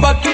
But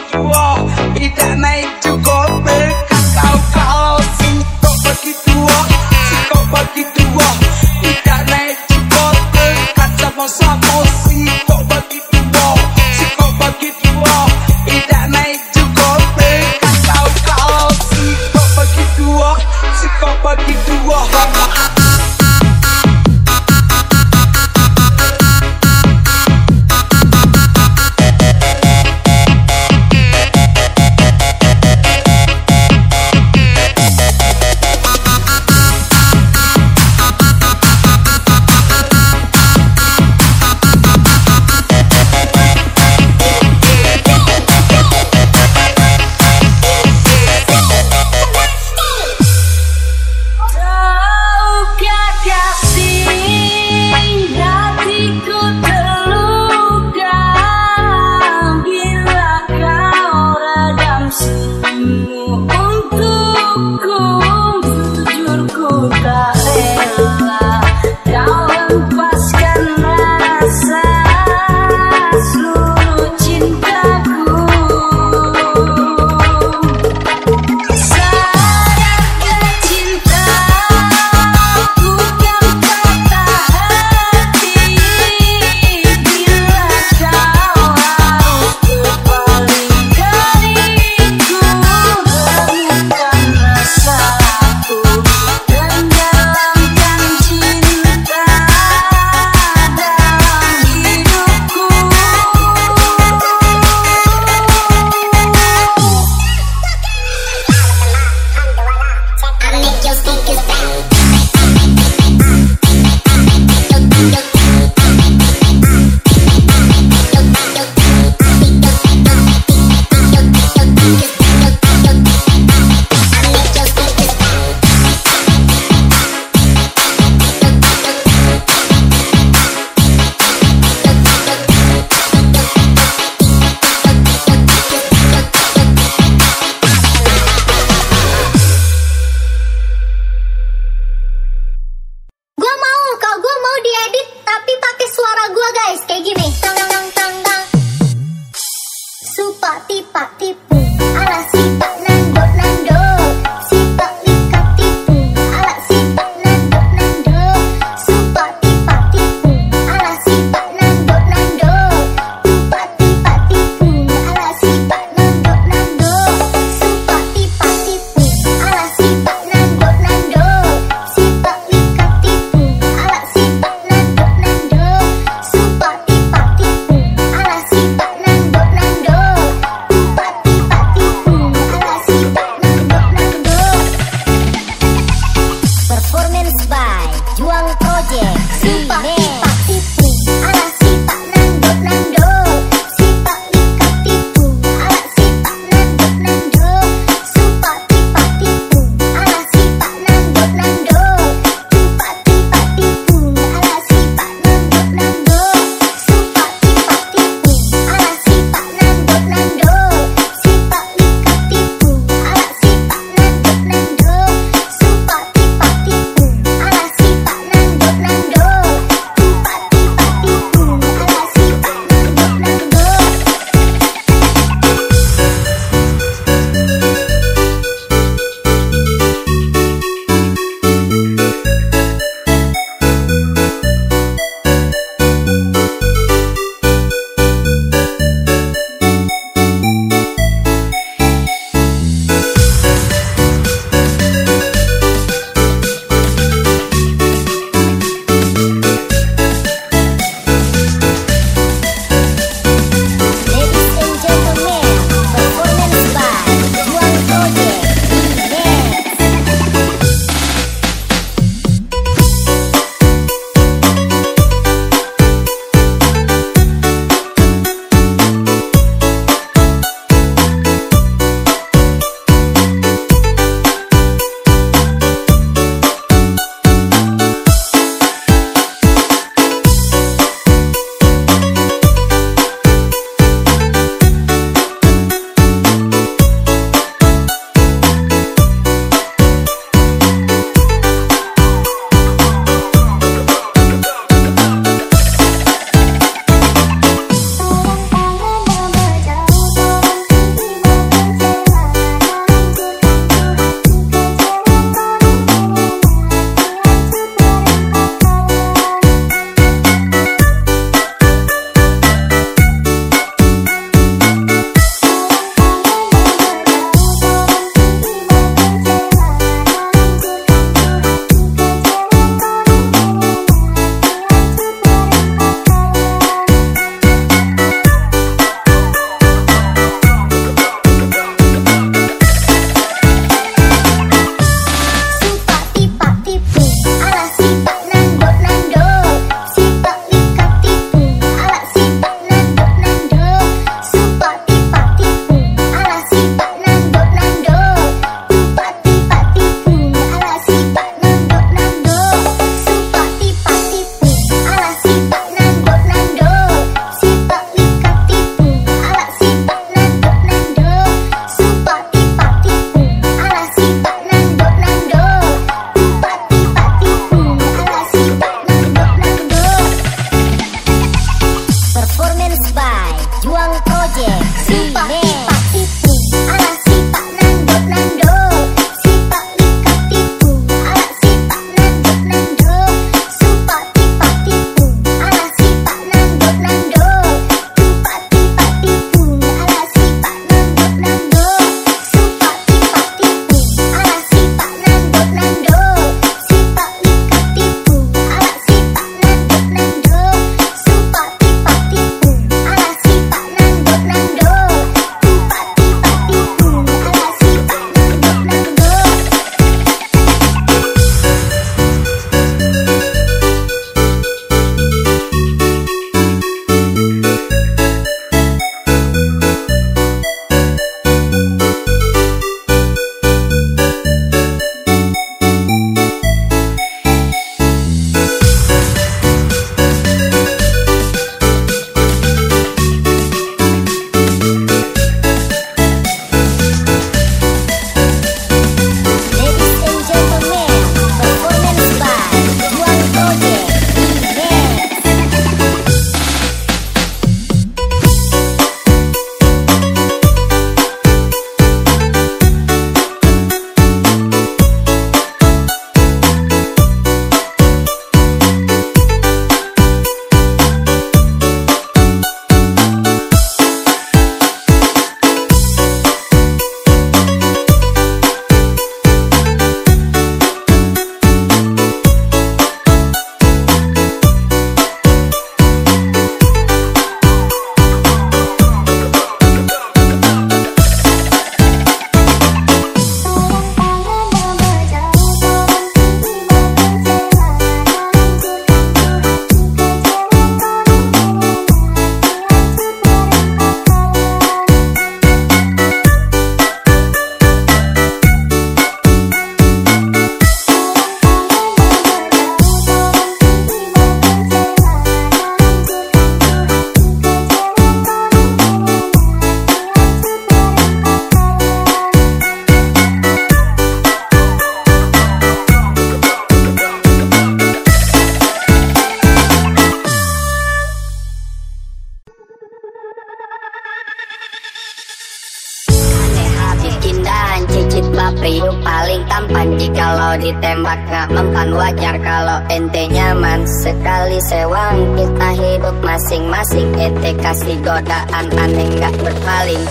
ditembak gak mempan wajar kalau ente nyaman. Sekali sewang kita hidup masing-masing. Ente kasih godaan aneh gak berpaling.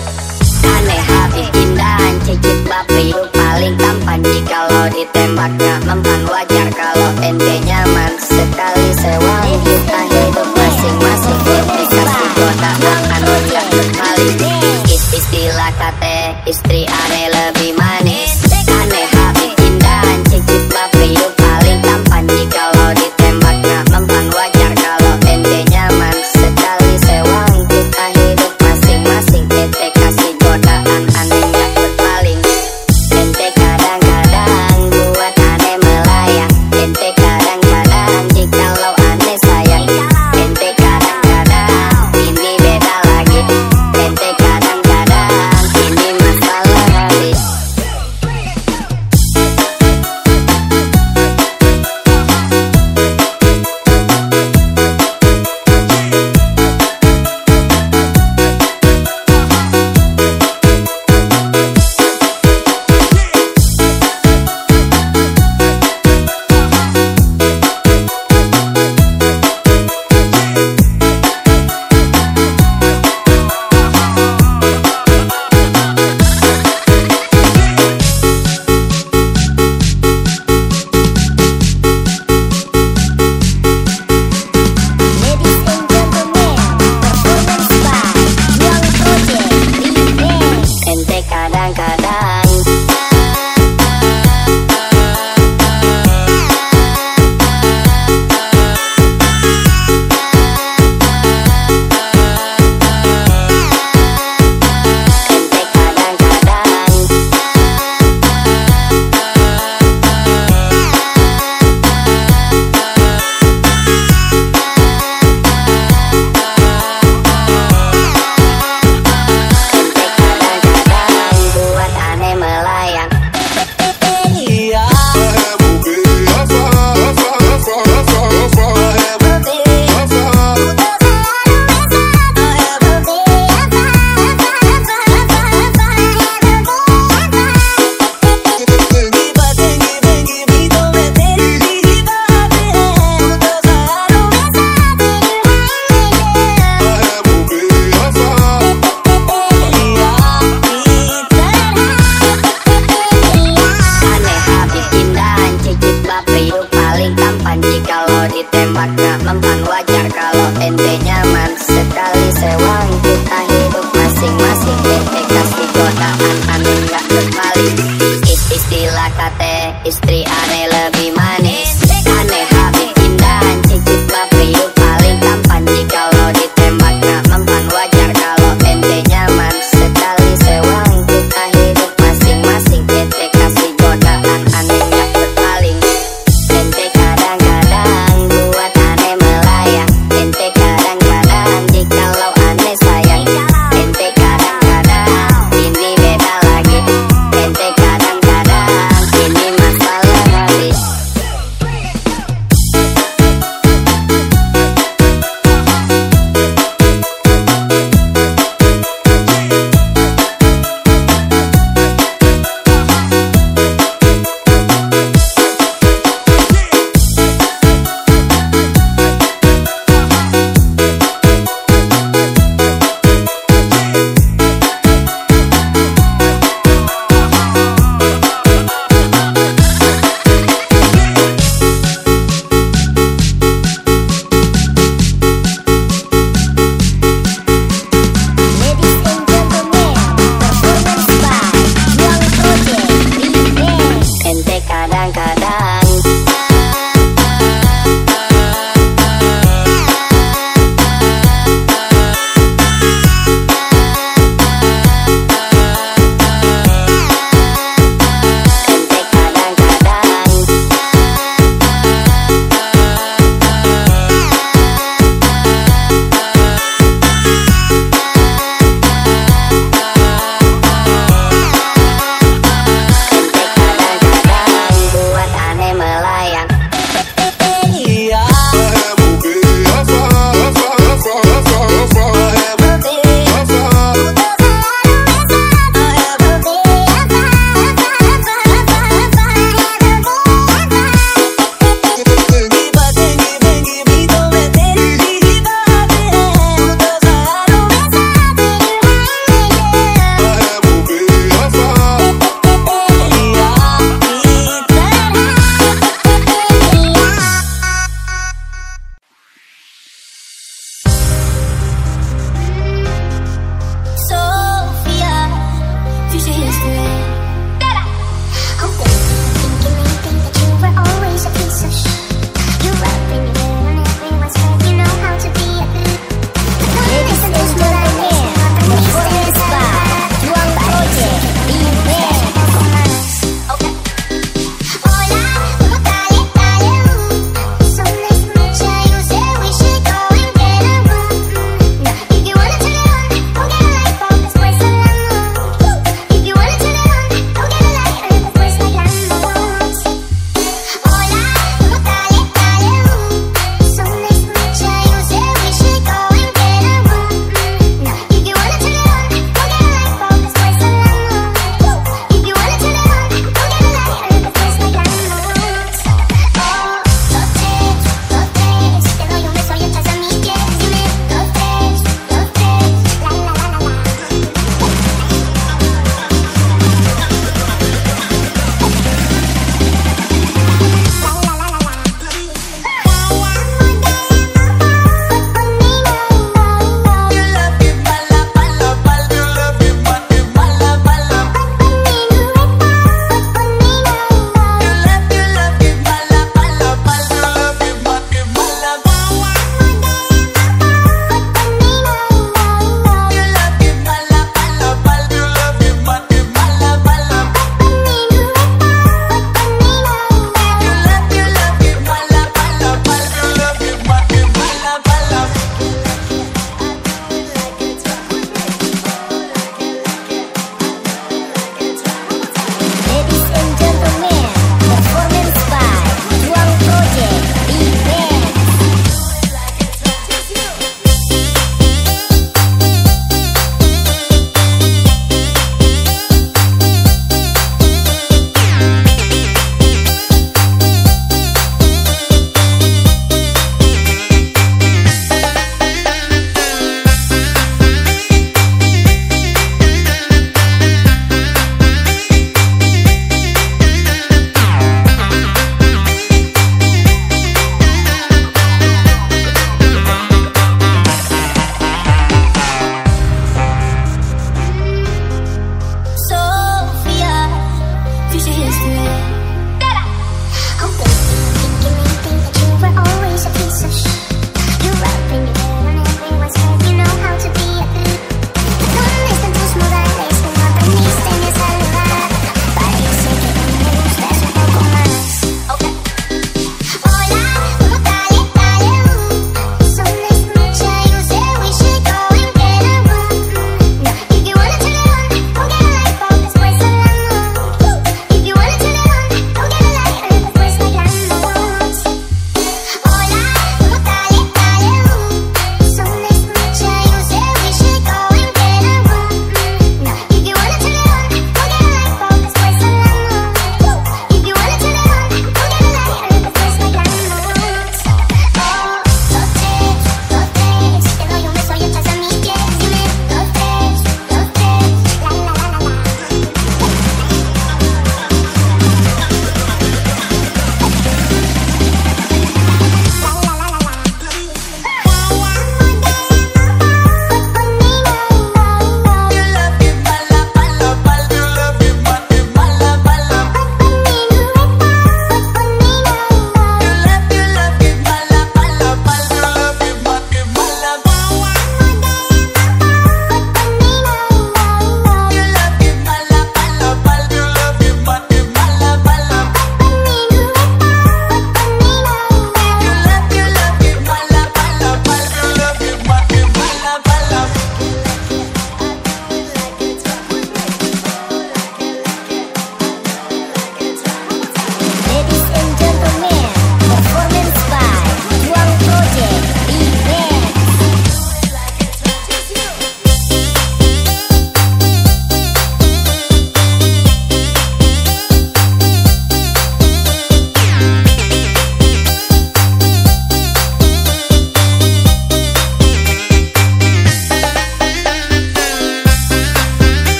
Aneh habis indahan cicit babi Paling tampan. Jika lo ditembak gak mempan wajar kalau ente nyaman. Sekali sewang kita hidup masing-masing. Ente kasih godaan aneh gak berpaling. Istilah kata istri aneh lebih manis Tampaknya mempan wajar kalau ente nyaman. Sekali sewang kita hidup masing-masing.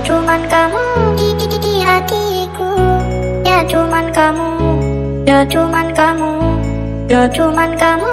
Cuman kamu di hatiku. Ya cuman kamu Ya cuman kamu Ya cuman kamu.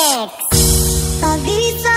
Six.